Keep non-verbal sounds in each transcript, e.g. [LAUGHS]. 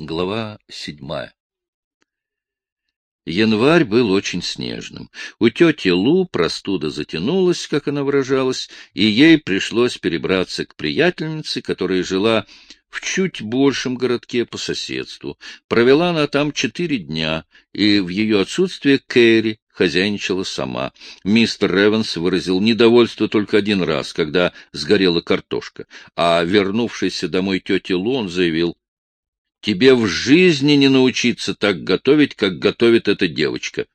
Глава седьмая Январь был очень снежным. У тети Лу простуда затянулась, как она выражалась, и ей пришлось перебраться к приятельнице, которая жила в чуть большем городке по соседству. Провела она там четыре дня, и в ее отсутствие Кэрри хозяйничала сама. Мистер Ревенс выразил недовольство только один раз, когда сгорела картошка, а вернувшийся домой тете Лу он заявил, Тебе в жизни не научиться так готовить, как готовит эта девочка.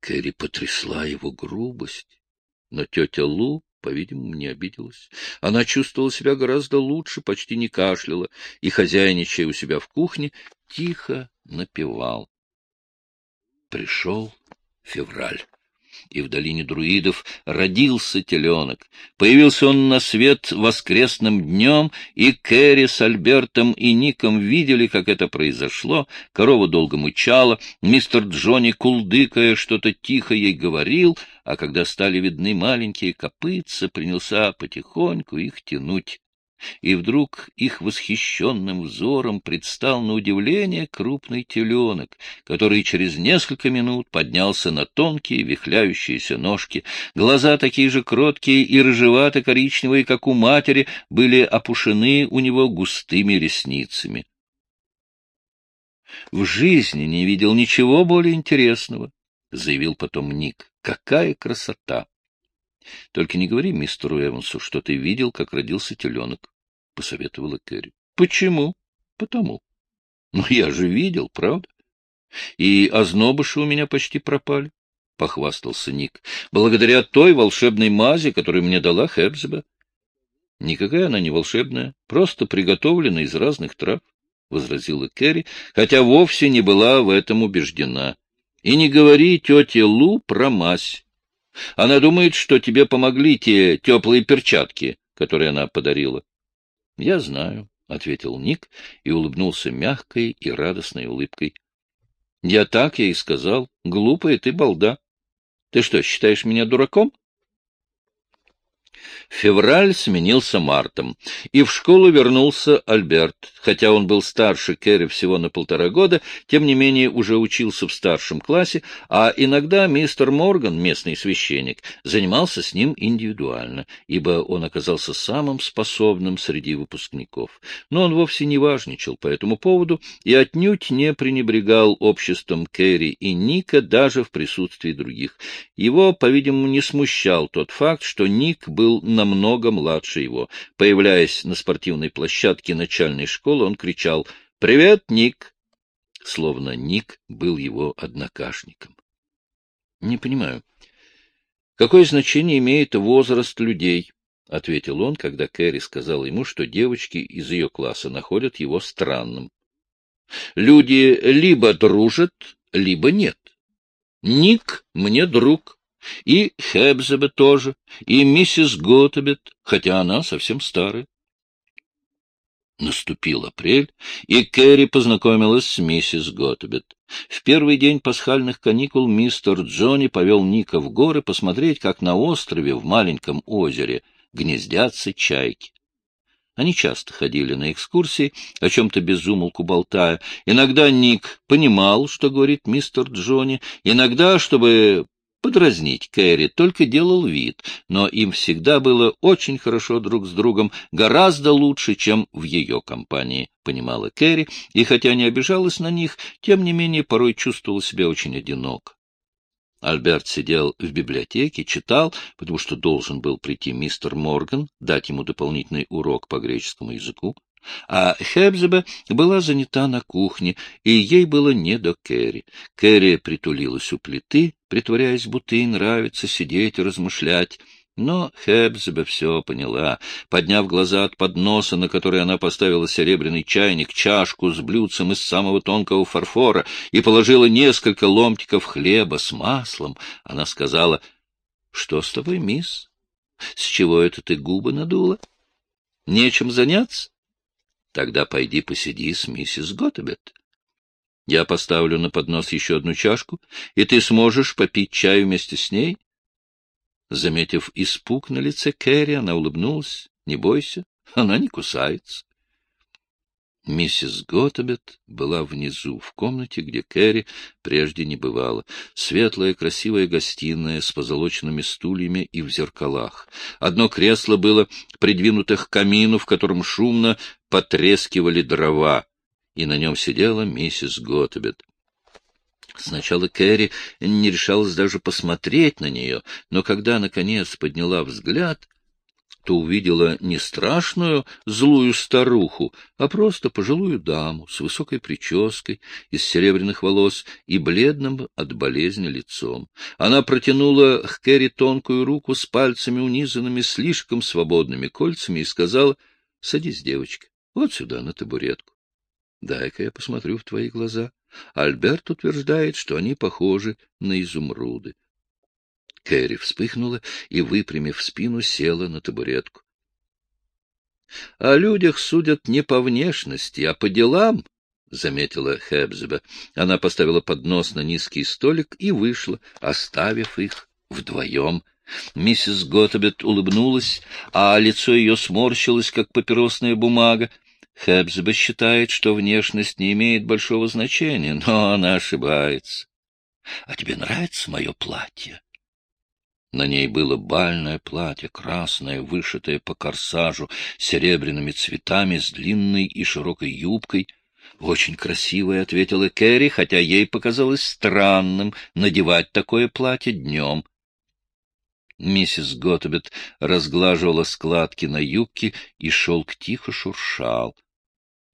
Кэрри потрясла его грубость, но тетя Лу, по-видимому, не обиделась. Она чувствовала себя гораздо лучше, почти не кашляла, и, хозяйничая у себя в кухне, тихо напевал. Пришел февраль и в долине друидов родился теленок. Появился он на свет воскресным днем, и Кэрри с Альбертом и Ником видели, как это произошло. Корова долго мычала, мистер Джонни, кулдыкая, что-то тихо ей говорил, а когда стали видны маленькие копытца, принялся потихоньку их тянуть и вдруг их восхищенным взором предстал на удивление крупный теленок, который через несколько минут поднялся на тонкие вихляющиеся ножки. Глаза такие же кроткие и рыжевато-коричневые, как у матери, были опушены у него густыми ресницами. — В жизни не видел ничего более интересного, — заявил потом Ник. — Какая красота! — Только не говори мистеру Эвансу, что ты видел, как родился теленок, — посоветовала Кэрри. — Почему? — Потому. — Ну, я же видел, правда? И ознобыши у меня почти пропали, — похвастался Ник, — благодаря той волшебной мази, которую мне дала Хебзеба. — Никакая она не волшебная, просто приготовлена из разных трав, — возразила Кэрри, хотя вовсе не была в этом убеждена. — И не говори тете Лу про мазь. Она думает, что тебе помогли те теплые перчатки, которые она подарила. — Я знаю, — ответил Ник и улыбнулся мягкой и радостной улыбкой. — Я так ей сказал. Глупая ты балда. Ты что, считаешь меня дураком? Февраль сменился мартом, и в школу вернулся Альберт. Хотя он был старше Кэрри всего на полтора года, тем не менее уже учился в старшем классе, а иногда мистер Морган, местный священник, занимался с ним индивидуально, ибо он оказался самым способным среди выпускников. Но он вовсе не важничал по этому поводу и отнюдь не пренебрегал обществом Кэрри и Ника даже в присутствии других. Его, по-видимому, не смущал тот факт, что Ник был намного младше его. Появляясь на спортивной площадке начальной школы, он кричал «Привет, Ник!» Словно Ник был его однокашником. Не понимаю, какое значение имеет возраст людей? — ответил он, когда Кэрри сказал ему, что девочки из ее класса находят его странным. — Люди либо дружат, либо нет. Ник мне друг, и Хебзебе тоже, и миссис Готебет, хотя она совсем старая. Наступил апрель, и Кэрри познакомилась с миссис Готебет. В первый день пасхальных каникул мистер Джонни повел Ника в горы посмотреть, как на острове в маленьком озере гнездятся чайки. Они часто ходили на экскурсии, о чем-то безумолку болтая. Иногда Ник понимал, что говорит мистер Джонни, иногда, чтобы подразнить Кэрри, только делал вид, но им всегда было очень хорошо друг с другом, гораздо лучше, чем в ее компании, понимала Кэрри, и хотя не обижалась на них, тем не менее порой чувствовала себя очень одиноко. Альберт сидел в библиотеке, читал, потому что должен был прийти мистер Морган, дать ему дополнительный урок по греческому языку. А Хебзеба была занята на кухне, и ей было не до Кэрри. Кэрри притулилась у плиты, притворяясь, будто ей нравится сидеть и размышлять. Но Хебзеба все поняла. Подняв глаза от подноса, на который она поставила серебряный чайник, чашку с блюдцем из самого тонкого фарфора и положила несколько ломтиков хлеба с маслом, она сказала, — Что с тобой, мисс? С чего это ты губы надула? Нечем заняться? Тогда пойди посиди с миссис Готебет. Я поставлю на поднос еще одну чашку, и ты сможешь попить чай вместе с ней. Заметив испуг на лице Кэрри, она улыбнулась. — Не бойся, она не кусается. Миссис Готебет была внизу, в комнате, где Кэрри прежде не бывала. Светлая, красивая гостиная с позолоченными стульями и в зеркалах. Одно кресло было придвинуто к камину, в котором шумно потрескивали дрова, и на нем сидела миссис Готебет. Сначала Кэрри не решалась даже посмотреть на нее, но когда, наконец, подняла взгляд — то увидела не страшную злую старуху, а просто пожилую даму с высокой прической, из серебряных волос и бледным от болезни лицом. Она протянула к Кэрри тонкую руку с пальцами, унизанными слишком свободными кольцами, и сказала, — Садись, девочка, вот сюда, на табуретку. Дай-ка я посмотрю в твои глаза. Альберт утверждает, что они похожи на изумруды. Кэрри вспыхнула и, выпрямив спину, села на табуретку. — О людях судят не по внешности, а по делам, — заметила Хэбзеба. Она поставила поднос на низкий столик и вышла, оставив их вдвоем. Миссис Готтобет улыбнулась, а лицо ее сморщилось, как папиросная бумага. Хэбзеба считает, что внешность не имеет большого значения, но она ошибается. — А тебе нравится мое платье? На ней было бальное платье, красное, вышитое по корсажу, серебряными цветами, с длинной и широкой юбкой. «Очень красивое», — ответила Кэрри, хотя ей показалось странным надевать такое платье днем. Миссис Готтобет разглаживала складки на юбке, и шелк тихо шуршал. —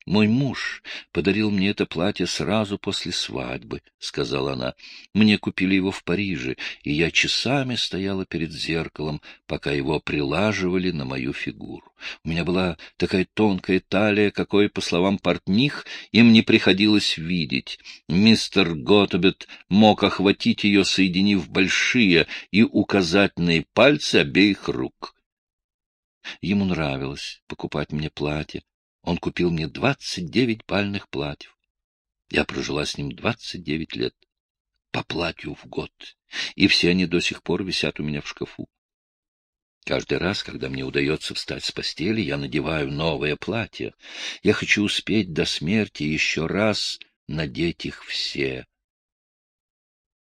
Мой муж подарил мне это платье сразу после свадьбы, — сказала она. — Мне купили его в Париже, и я часами стояла перед зеркалом, пока его прилаживали на мою фигуру. У меня была такая тонкая талия, какой, по словам портних, им не приходилось видеть. Мистер Готтобет мог охватить ее, соединив большие и указательные пальцы обеих рук. Ему нравилось покупать мне платье. Он купил мне двадцать девять бальных платьев. Я прожила с ним двадцать девять лет. По платью в год. И все они до сих пор висят у меня в шкафу. Каждый раз, когда мне удается встать с постели, я надеваю новое платье. Я хочу успеть до смерти еще раз надеть их все.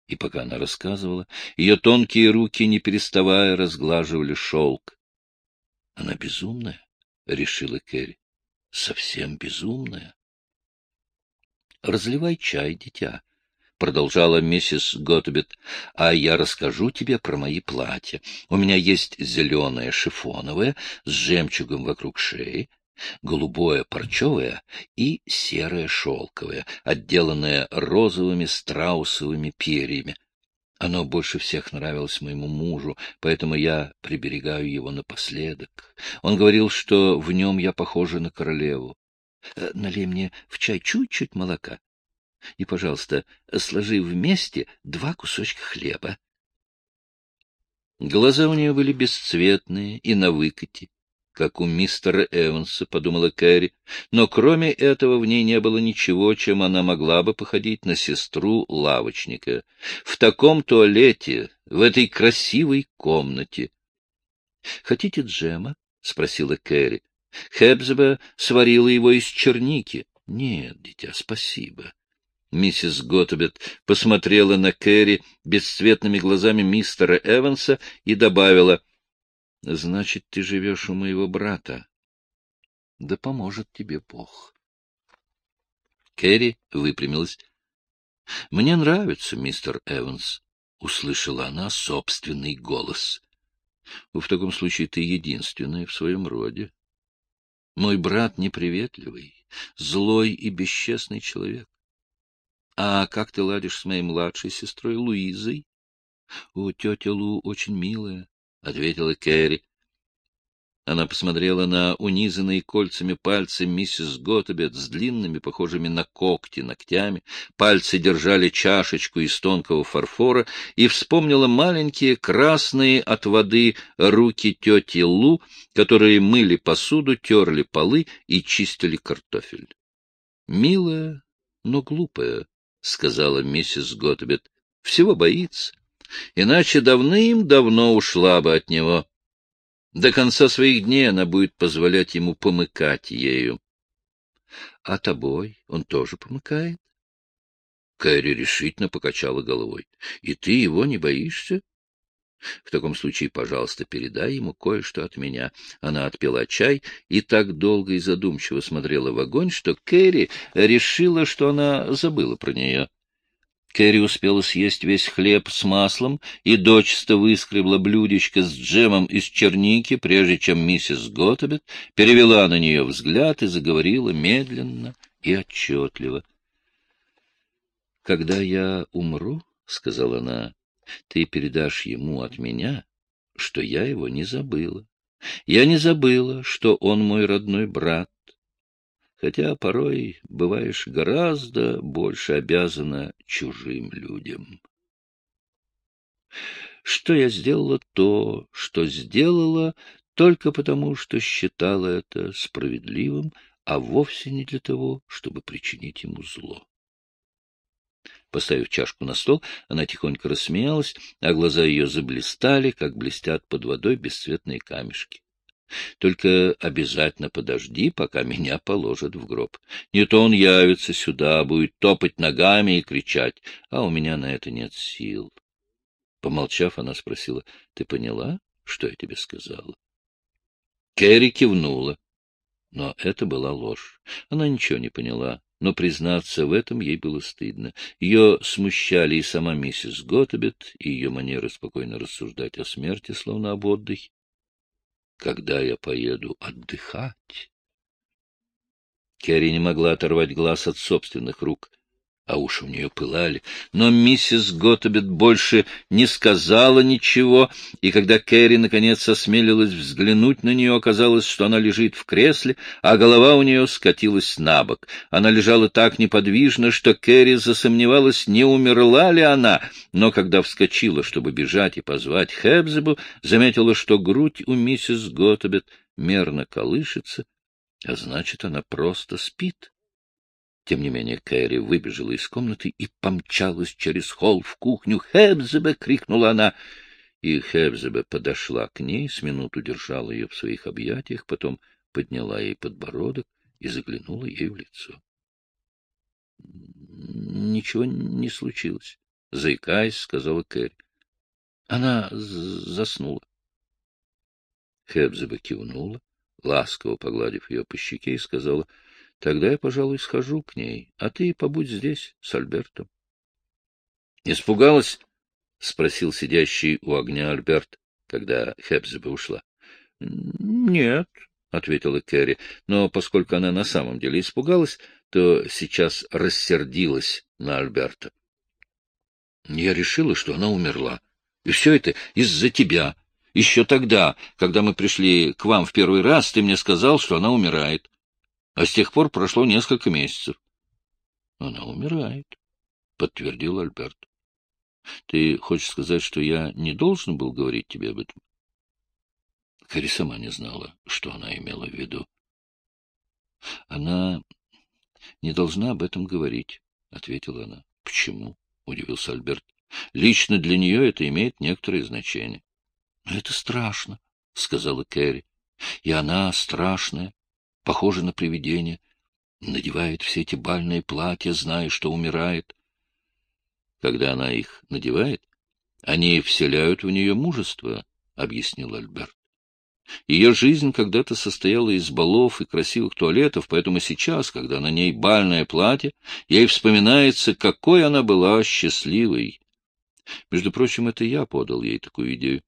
И пока она рассказывала, ее тонкие руки, не переставая, разглаживали шелк. — Она безумная, — решила Кэрри совсем безумная. — Разливай чай, дитя, — продолжала миссис Готбет, — а я расскажу тебе про мои платья. У меня есть зеленое шифоновое с жемчугом вокруг шеи, голубое парчевое и серое шелковое, отделанное розовыми страусовыми перьями. Оно больше всех нравилось моему мужу, поэтому я приберегаю его напоследок. Он говорил, что в нем я похожа на королеву. Э, налей мне в чай чуть-чуть молока. И, пожалуйста, сложи вместе два кусочка хлеба. Глаза у нее были бесцветные и на выкате как у мистера Эванса, — подумала Кэрри, но кроме этого в ней не было ничего, чем она могла бы походить на сестру лавочника. В таком туалете, в этой красивой комнате. — Хотите джема? — спросила Кэрри. Хебзеба сварила его из черники. — Нет, дитя, спасибо. Миссис Готтобет посмотрела на Кэрри бесцветными глазами мистера Эванса и добавила —— Значит, ты живешь у моего брата. Да поможет тебе Бог. Кэрри выпрямилась. — Мне нравится, мистер Эванс, — услышала она собственный голос. — В таком случае ты единственная в своем роде. Мой брат неприветливый, злой и бесчестный человек. А как ты ладишь с моей младшей сестрой Луизой? О, тетя Лу очень милая. — ответила Кэрри. Она посмотрела на унизанные кольцами пальцы миссис Готтобет с длинными, похожими на когти, ногтями. Пальцы держали чашечку из тонкого фарфора и вспомнила маленькие красные от воды руки тети Лу, которые мыли посуду, терли полы и чистили картофель. — Милая, но глупая, — сказала миссис Готтобет. — Всего боится иначе давным-давно ушла бы от него. До конца своих дней она будет позволять ему помыкать ею. а тобой он тоже помыкает? Кэрри решительно покачала головой. — И ты его не боишься? В таком случае, пожалуйста, передай ему кое-что от меня. Она отпила чай и так долго и задумчиво смотрела в огонь, что Кэрри решила, что она забыла про нее. Кэрри успела съесть весь хлеб с маслом и дочисто выскребла блюдечко с джемом из черники, прежде чем миссис Готтобет перевела на нее взгляд и заговорила медленно и отчетливо. — Когда я умру, — сказала она, ты передашь ему от меня, что я его не забыла. Я не забыла, что он мой родной брат, хотя порой бываешь гораздо больше обязана чужим людям. Что я сделала то, что сделала, только потому, что считала это справедливым, а вовсе не для того, чтобы причинить ему зло. Поставив чашку на стол, она тихонько рассмеялась, а глаза ее заблистали, как блестят под водой бесцветные камешки. Только обязательно подожди, пока меня положат в гроб. Не то он явится сюда, будет топать ногами и кричать, а у меня на это нет сил. Помолчав, она спросила, — Ты поняла, что я тебе сказала? Кэрри кивнула. Но это была ложь. Она ничего не поняла но признаться в этом ей было стыдно. Ее смущали и сама миссис Готтобет, и ее манера спокойно рассуждать о смерти, словно об отдыхе. Когда я поеду отдыхать? Керри не могла оторвать глаз от собственных рук а уши у нее пылали. Но миссис Готтобет больше не сказала ничего, и когда Кэрри наконец осмелилась взглянуть на нее, оказалось, что она лежит в кресле, а голова у нее скатилась на бок. Она лежала так неподвижно, что Кэрри засомневалась, не умерла ли она, но когда вскочила, чтобы бежать и позвать Хэбзебу, заметила, что грудь у миссис Готтобет мерно колышется, а значит, она просто спит. Тем не менее Кэрри выбежала из комнаты и помчалась через холл в кухню. «Хебзебе!» — крикнула она. И Хебзебе подошла к ней, с минуту держала ее в своих объятиях, потом подняла ей подбородок и заглянула ей в лицо. Ничего не случилось, — заикаясь, сказала Кэрри. Она заснула. Хебзебе кивнула, ласково погладив ее по щеке, и сказала — Тогда я, пожалуй, схожу к ней, а ты побудь здесь с Альбертом. — Испугалась? — спросил сидящий у огня Альберт, когда Хепзеба ушла. — Нет, — ответила Кэрри, но поскольку она на самом деле испугалась, то сейчас рассердилась на Альберта. — Я решила, что она умерла. И все это из-за тебя. Еще тогда, когда мы пришли к вам в первый раз, ты мне сказал, что она умирает. А с тех пор прошло несколько месяцев. — Она умирает, — подтвердил Альберт. — Ты хочешь сказать, что я не должен был говорить тебе об этом? Кари сама не знала, что она имела в виду. — Она не должна об этом говорить, — ответила она. — Почему? — удивился Альберт. — Лично для нее это имеет некоторое значение. — Это страшно, — сказала Кэрри. — И она страшная похожа на привидение, надевает все эти бальные платья, зная, что умирает. Когда она их надевает, они вселяют в нее мужество, — объяснил Альберт. Ее жизнь когда-то состояла из балов и красивых туалетов, поэтому сейчас, когда на ней бальное платье, ей вспоминается, какой она была счастливой. Между прочим, это я подал ей такую идею.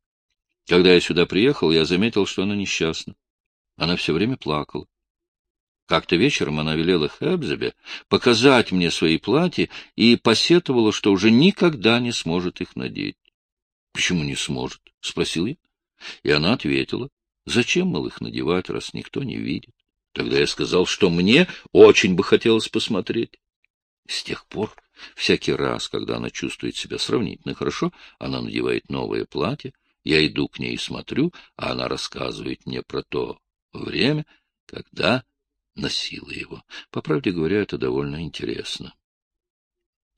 Когда я сюда приехал, я заметил, что она несчастна. Она все время плакала. Как-то вечером она велела Хэбзебе показать мне свои платья и посетовала, что уже никогда не сможет их надеть. — Почему не сможет? — спросил я. И она ответила, — зачем, мол, их надевать, раз никто не видит? Тогда я сказал, что мне очень бы хотелось посмотреть. С тех пор, всякий раз, когда она чувствует себя сравнительно хорошо, она надевает новое платье, я иду к ней и смотрю, а она рассказывает мне про то время, когда носила его. По правде говоря, это довольно интересно.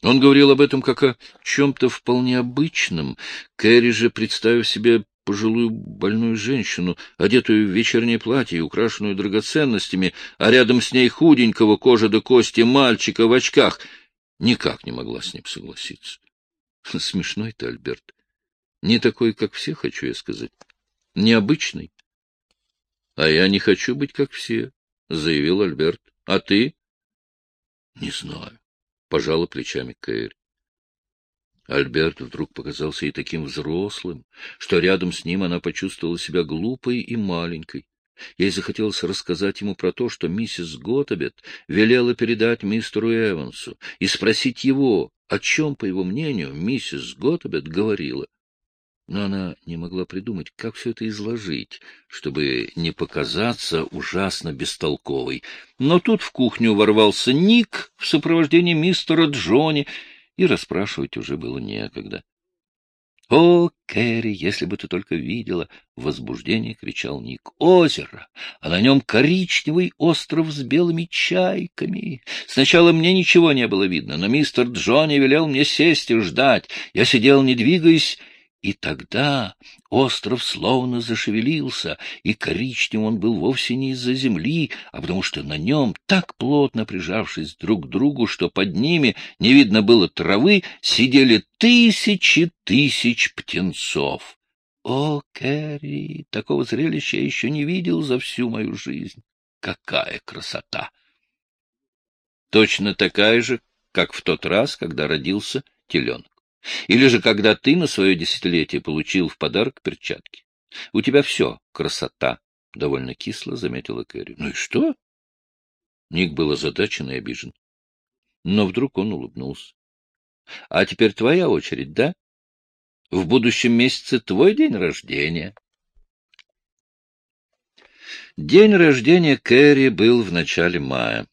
Он говорил об этом как о чем-то вполне обычном. Кэрри же, представив себе пожилую больную женщину, одетую в вечернее платье и украшенную драгоценностями, а рядом с ней худенького кожа до кости мальчика в очках. Никак не могла с ним согласиться. [LAUGHS] Смешной ты, Альберт. Не такой, как все, хочу я сказать. Необычный. — А я не хочу быть, как все, — заявил Альберт. — А ты? — Не знаю, — пожала плечами Кэрри. Альберт вдруг показался ей таким взрослым, что рядом с ним она почувствовала себя глупой и маленькой. Ей захотелось рассказать ему про то, что миссис Готабет велела передать мистеру Эвансу, и спросить его, о чем, по его мнению, миссис Готабет говорила. Но она не могла придумать, как все это изложить, чтобы не показаться ужасно бестолковой. Но тут в кухню ворвался Ник в сопровождении мистера Джонни, и расспрашивать уже было некогда. — О, Кэрри, если бы ты только видела! — в возбуждении кричал Ник. — Озеро! А на нем коричневый остров с белыми чайками. Сначала мне ничего не было видно, но мистер Джонни велел мне сесть и ждать. Я сидел, не двигаясь, и тогда остров словно зашевелился, и коричневым он был вовсе не из-за земли, а потому что на нем, так плотно прижавшись друг к другу, что под ними не видно было травы, сидели тысячи тысяч птенцов. О, Кэрри, такого зрелища я еще не видел за всю мою жизнь. Какая красота! Точно такая же, как в тот раз, когда родился теленок. Или же, когда ты на свое десятилетие получил в подарок перчатки. У тебя все красота, — довольно кисло заметила Кэрри. — Ну и что? Ник был озадачен и обижен. Но вдруг он улыбнулся. — А теперь твоя очередь, да? В будущем месяце твой день рождения. День рождения Кэрри был в начале мая.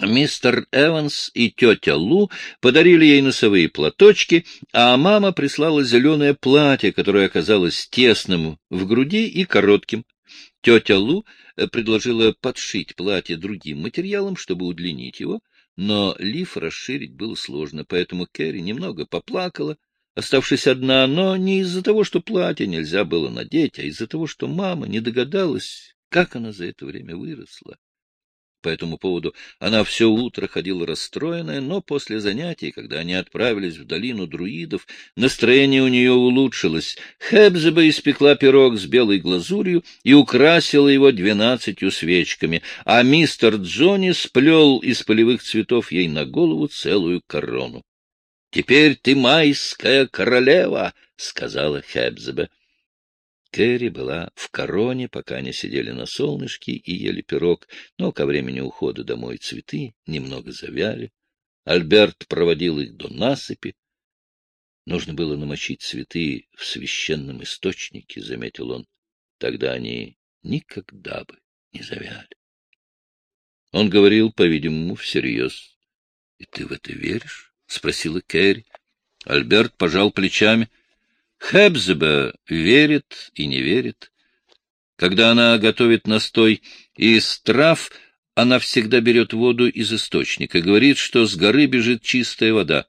Мистер Эванс и тетя Лу подарили ей носовые платочки, а мама прислала зеленое платье, которое оказалось тесным в груди и коротким. Тетя Лу э, предложила подшить платье другим материалом, чтобы удлинить его, но лиф расширить было сложно, поэтому Кэрри немного поплакала, оставшись одна, но не из-за того, что платье нельзя было надеть, а из-за того, что мама не догадалась, как она за это время выросла. По этому поводу она все утро ходила расстроенная, но после занятий, когда они отправились в долину друидов, настроение у нее улучшилось. Хебзеба испекла пирог с белой глазурью и украсила его двенадцатью свечками, а мистер Джонни сплел из полевых цветов ей на голову целую корону. — Теперь ты майская королева, — сказала Хебзеба. Кэрри была в короне, пока они сидели на солнышке и ели пирог, но ко времени ухода домой цветы немного завяли. Альберт проводил их до насыпи. Нужно было намочить цветы в священном источнике, — заметил он. Тогда они никогда бы не завяли. Он говорил, по-видимому, всерьез. — И ты в это веришь? — спросила Кэрри. Альберт пожал плечами. Хебзеба верит и не верит. Когда она готовит настой из трав, она всегда берет воду из источника, говорит, что с горы бежит чистая вода.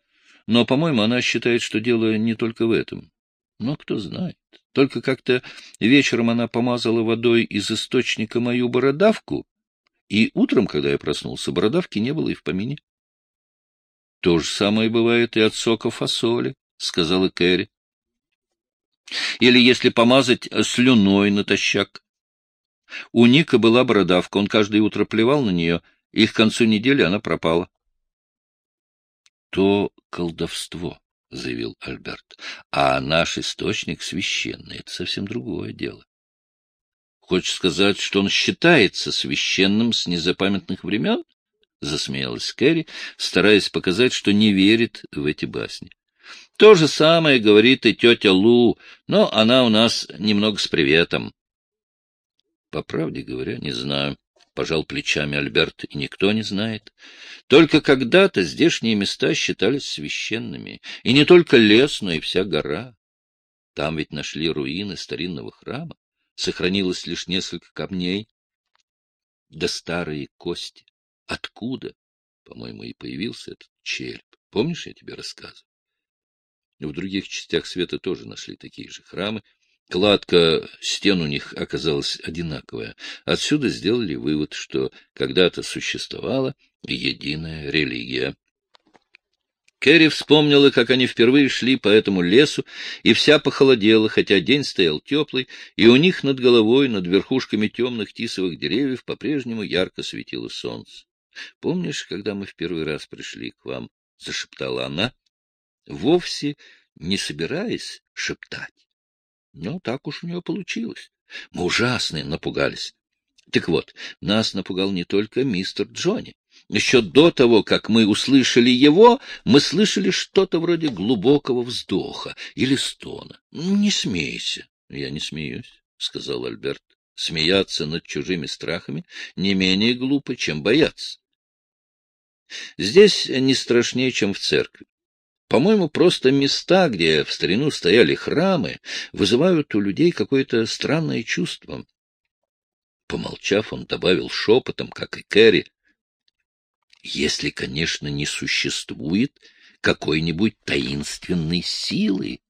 Но, по-моему, она считает, что дело не только в этом. Но кто знает. Только как-то вечером она помазала водой из источника мою бородавку, и утром, когда я проснулся, бородавки не было и в помине. — То же самое бывает и от сока фасоли, — сказала Кэрри. Или если помазать слюной натощак. У Ника была бородавка, он каждое утро плевал на нее, и к концу недели она пропала. — То колдовство, — заявил Альберт, — а наш источник священный — это совсем другое дело. — Хочешь сказать, что он считается священным с незапамятных времен? — засмеялась Кэрри, стараясь показать, что не верит в эти басни. То же самое говорит и тетя Лу, но она у нас немного с приветом. — По правде говоря, не знаю, — пожал плечами Альберт, — и никто не знает. Только когда-то здешние места считались священными, и не только лес, но и вся гора. Там ведь нашли руины старинного храма, сохранилось лишь несколько камней, да старые кости. Откуда, по-моему, и появился этот череп. Помнишь, я тебе рассказывал? В других частях света тоже нашли такие же храмы, Кладка стен у них оказалась одинаковая. Отсюда сделали вывод, что когда-то существовала единая религия. Кэрри вспомнила, как они впервые шли по этому лесу, и вся похолодела, хотя день стоял теплый, и у них над головой, над верхушками темных тисовых деревьев, по-прежнему ярко светило солнце. — Помнишь, когда мы в первый раз пришли к вам? — зашептала она, вовсе не собираясь шептать. Но так уж у нее получилось. Мы ужасно напугались. Так вот, нас напугал не только мистер Джонни. Еще до того, как мы услышали его, мы слышали что-то вроде глубокого вздоха или стона. — Не смейся. — Я не смеюсь, — сказал Альберт. — Смеяться над чужими страхами не менее глупо, чем бояться. Здесь не страшнее, чем в церкви. По-моему, просто места, где в старину стояли храмы, вызывают у людей какое-то странное чувство. Помолчав, он добавил шепотом, как и Кэрри, если, конечно, не существует какой-нибудь таинственной силы.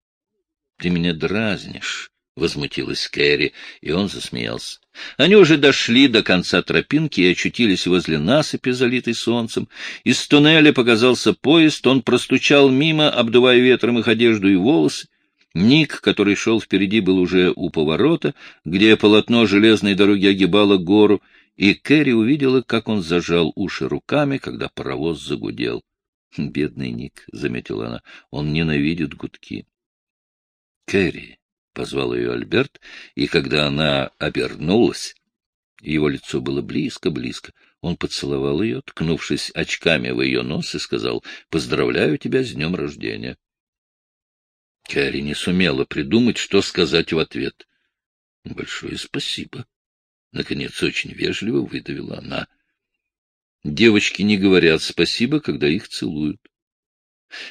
— Ты меня дразнишь, — возмутилась Кэрри, и он засмеялся. Они уже дошли до конца тропинки и очутились возле насыпи, залитой солнцем. Из туннеля показался поезд, он простучал мимо, обдувая ветром их одежду и волосы. Ник, который шел впереди, был уже у поворота, где полотно железной дороги огибало гору, и Кэрри увидела, как он зажал уши руками, когда паровоз загудел. — Бедный Ник, — заметила она, — он ненавидит гудки. — Кэрри, — позвал ее Альберт, и когда она обернулась, его лицо было близко-близко. Он поцеловал ее, ткнувшись очками в ее нос, и сказал, — Поздравляю тебя с днем рождения. Кэрри не сумела придумать, что сказать в ответ. — Большое спасибо. Наконец, очень вежливо выдавила она. Девочки не говорят спасибо, когда их целуют.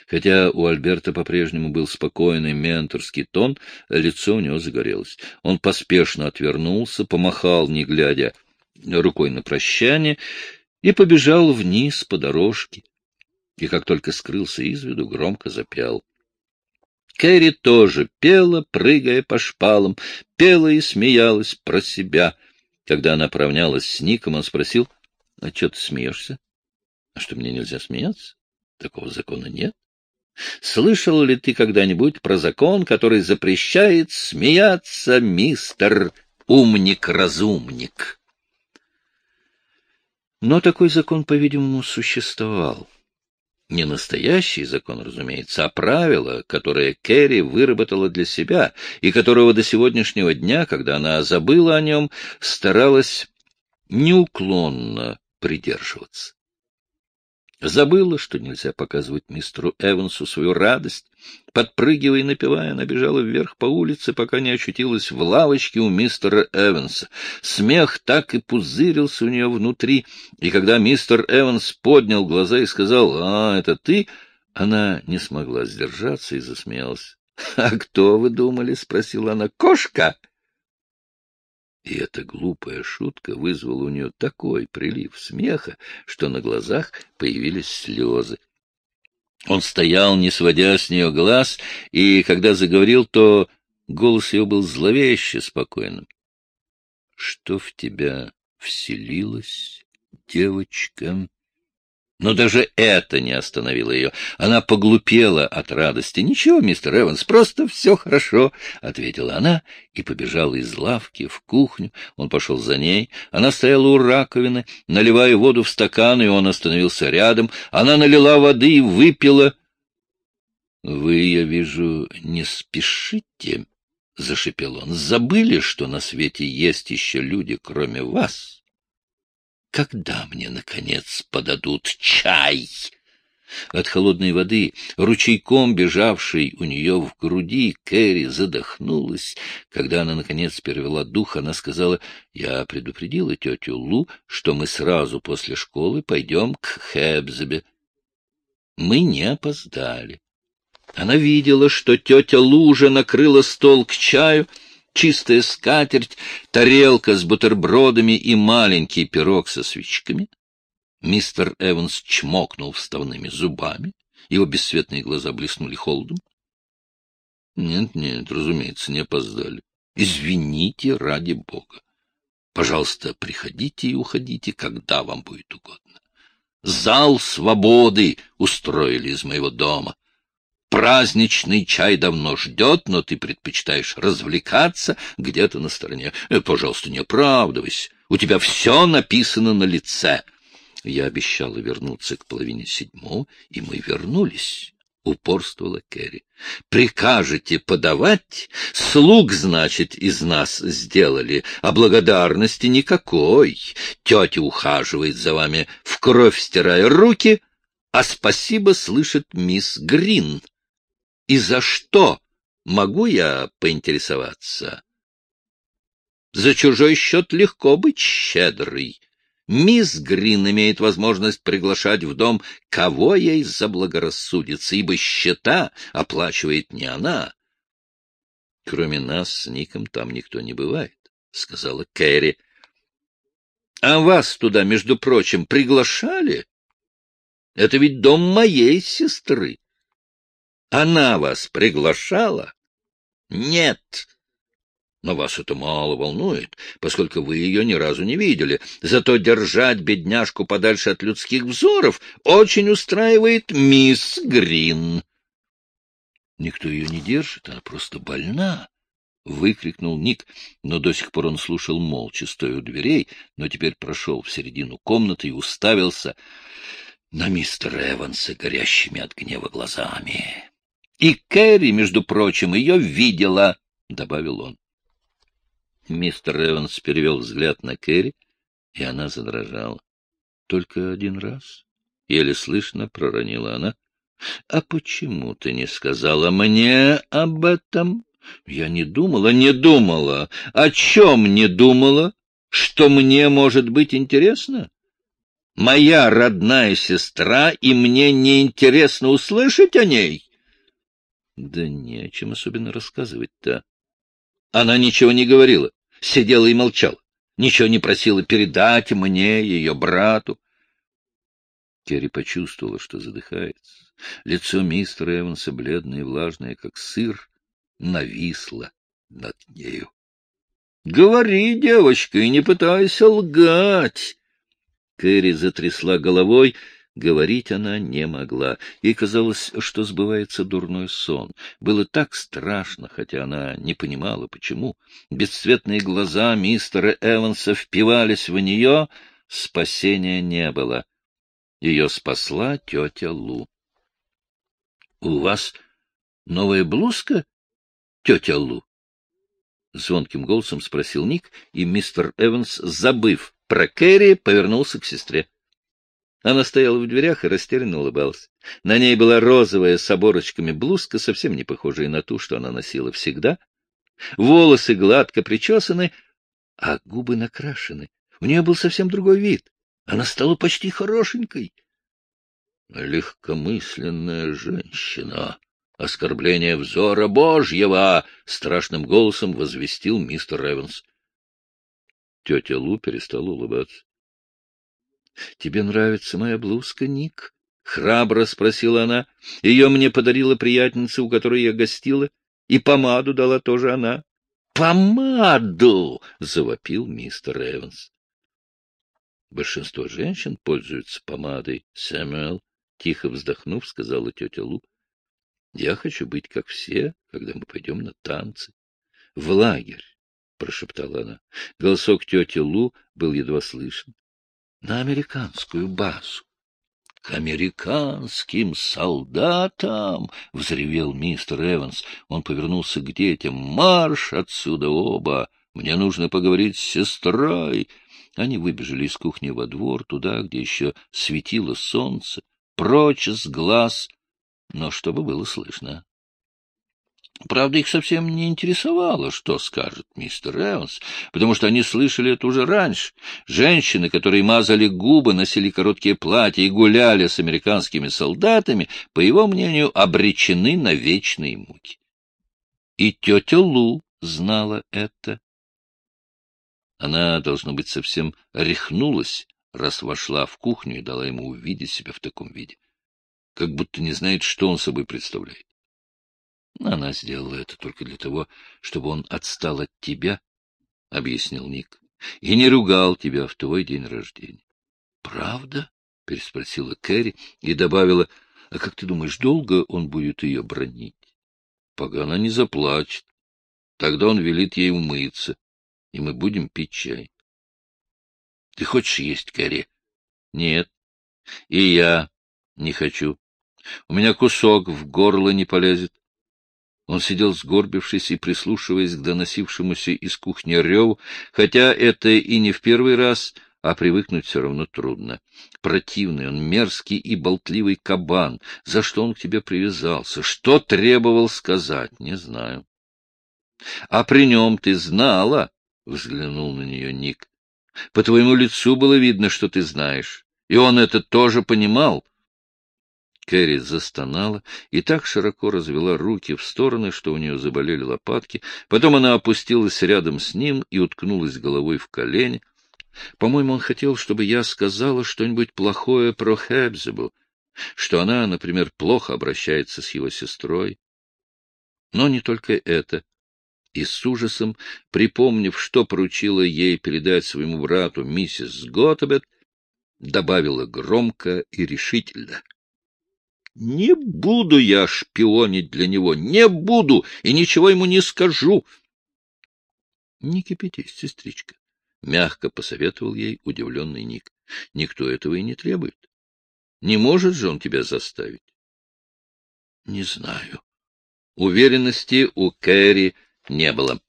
Хотя у Альберта по-прежнему был спокойный менторский тон, лицо у него загорелось. Он поспешно отвернулся, помахал, не глядя, рукой на прощание, и побежал вниз по дорожке. И как только скрылся из виду, громко запел. Кэрри тоже пела, прыгая по шпалам, пела и смеялась про себя. Когда она поравнялась с Ником, он спросил, — А что ты смеешься? — А что, мне нельзя смеяться? Такого закона нет. Слышал ли ты когда-нибудь про закон, который запрещает смеяться, мистер умник-разумник? Но такой закон, по-видимому, существовал. Не настоящий закон, разумеется, а правило, которое Кэрри выработала для себя и которого до сегодняшнего дня, когда она забыла о нем, старалась неуклонно придерживаться. Забыла, что нельзя показывать мистеру Эвансу свою радость. Подпрыгивая и напевая, она бежала вверх по улице, пока не очутилась в лавочке у мистера Эванса. Смех так и пузырился у нее внутри, и когда мистер Эванс поднял глаза и сказал «А, это ты?», она не смогла сдержаться и засмеялась. — А кто, вы думали? — спросила она. — Кошка! И эта глупая шутка вызвала у нее такой прилив смеха, что на глазах появились слезы. Он стоял, не сводя с нее глаз, и когда заговорил, то голос его был зловеще спокойным. — Что в тебя вселилось, девочка? Но даже это не остановило ее. Она поглупела от радости. — Ничего, мистер Эванс, просто все хорошо, — ответила она и побежала из лавки в кухню. Он пошел за ней. Она стояла у раковины, наливая воду в стакан, и он остановился рядом. Она налила воды и выпила. — Вы, я вижу, не спешите, — зашипел он. — Забыли, что на свете есть еще люди, кроме вас? — когда мне, наконец, подадут чай? От холодной воды, ручейком бежавшей у нее в груди, Кэрри задохнулась. Когда она, наконец, перевела дух, она сказала, «Я предупредила тетю Лу, что мы сразу после школы пойдем к Хэбзебе». Мы не опоздали. Она видела, что тетя Лу уже накрыла стол к чаю, чистая скатерть, тарелка с бутербродами и маленький пирог со свечками. Мистер Эванс чмокнул вставными зубами, его бесцветные глаза блеснули холодом. Нет, нет, разумеется, не опоздали. Извините ради бога. Пожалуйста, приходите и уходите, когда вам будет угодно. Зал свободы устроили из моего дома. Праздничный чай давно ждет, но ты предпочитаешь развлекаться где-то на стороне. Э, пожалуйста, не оправдывайся. У тебя все написано на лице. Я обещала вернуться к половине седьмого, и мы вернулись. — упорствовала Кэрри. — Прикажете подавать? Слуг, значит, из нас сделали, а благодарности никакой. Тетя ухаживает за вами, в кровь стирая руки, а спасибо слышит мисс Грин. И за что, могу я поинтересоваться? За чужой счет легко быть щедрый. Мисс Грин имеет возможность приглашать в дом, кого ей заблагорассудится, ибо счета оплачивает не она. — Кроме нас с Ником там никто не бывает, — сказала Кэрри. — А вас туда, между прочим, приглашали? Это ведь дом моей сестры. Она вас приглашала? — Нет, но вас это мало волнует, поскольку вы ее ни разу не видели. Зато держать бедняжку подальше от людских взоров очень устраивает мисс Грин. Никто ее не держит, она просто больна. — выкрикнул Ник, но до сих пор он слушал молча, стоя у дверей, но теперь прошел в середину комнаты и уставился на мистера Эванса горящими от гнева глазами. — И Кэрри, между прочим, ее видела, — добавил он. Мистер Эванс перевел взгляд на Кэрри, и она задрожала. — Только один раз? — еле слышно проронила она. — А почему ты не сказала мне об этом? — Я не думала, не думала. О чем не думала? Что мне может быть интересно? Моя родная сестра, и мне не интересно услышать о ней? Да не о чем особенно рассказывать-то. Она ничего не говорила сидела и молчала, ничего не просила передать мне, ее брату. Керри почувствовала, что задыхается. Лицо мистера Эванса, бледное и влажное, как сыр, нависло над нею. — Говори, девочка, и не пытайся лгать. Кэрри затрясла головой, Говорить она не могла. Ей казалось, что сбывается дурной сон. Было так страшно, хотя она не понимала, почему. Бесцветные глаза мистера Эванса впивались в нее, спасения не было. Ее спасла тетя Лу. — У вас новая блузка, тетя Лу? — звонким голосом спросил Ник, и мистер Эванс, забыв про Кэрри, повернулся к сестре. Она стояла в дверях и растерянно улыбалась. На ней была розовая с оборочками блузка, совсем не похожая на ту, что она носила всегда. Волосы гладко причесаны, а губы накрашены. У нее был совсем другой вид. Она стала почти хорошенькой. Легкомысленная женщина. Оскорбление взора Божьего! — страшным голосом возвестил мистер Эванс. Тетя Лу перестала улыбаться. — Тебе нравится моя блузка, Ник? — храбро спросила она. Ее мне подарила приятельница, у которой я гостила, и помаду дала тоже она. — Помаду! — завопил мистер Эванс. — Большинство женщин пользуются помадой, Сэмюэл, — тихо вздохнув, сказала тетя Лу. — Я хочу быть как все, когда мы пойдем на танцы. — В лагерь, — прошептала она. Голосок тети Лу был едва слышен на американскую базу. — К американским солдатам! — взревел мистер Эванс. Он повернулся к детям. — Марш отсюда оба! Мне нужно поговорить с сестрой! Они выбежали из кухни во двор, туда, где еще светило солнце, прочь с глаз, но чтобы было слышно. Правда, их совсем не интересовало, что скажет мистер Эванс, потому что они слышали это уже раньше. Женщины, которые мазали губы, носили короткие платья и гуляли с американскими солдатами, по его мнению, обречены на вечные муки. И тетя Лу знала это. Она, должно быть, совсем рехнулась, раз вошла в кухню и дала ему увидеть себя в таком виде, как будто не знает, что он собой представляет. Она сделала это только для того, чтобы он отстал от тебя, — объяснил Ник, — и не ругал тебя в твой день рождения. — Правда? — переспросила Кэрри и добавила, — а как ты думаешь, долго он будет ее бронить? — Пока она не заплачет. Тогда он велит ей умыться, и мы будем пить чай. — Ты хочешь есть, Кэрри? — Нет. И я не хочу. У меня кусок в горло не полезет. Он сидел сгорбившись и прислушиваясь к доносившемуся из кухни реву, хотя это и не в первый раз, а привыкнуть все равно трудно. Противный он, мерзкий и болтливый кабан. За что он к тебе привязался? Что требовал сказать? Не знаю. — А при нем ты знала? — взглянул на нее Ник. — По твоему лицу было видно, что ты знаешь. И он это тоже понимал. Кэрри застонала и так широко развела руки в стороны, что у нее заболели лопатки. Потом она опустилась рядом с ним и уткнулась головой в колени. По-моему, он хотел, чтобы я сказала что-нибудь плохое про Хэбзебу, что она, например, плохо обращается с его сестрой. Но не только это. И с ужасом, припомнив, что поручила ей передать своему брату миссис Готебет, добавила громко и решительно — не буду я шпионить для него, не буду и ничего ему не скажу. — Не кипятись, сестричка, — мягко посоветовал ей удивленный Ник. — Никто этого и не требует. Не может же он тебя заставить? — Не знаю. Уверенности у Кэрри не было.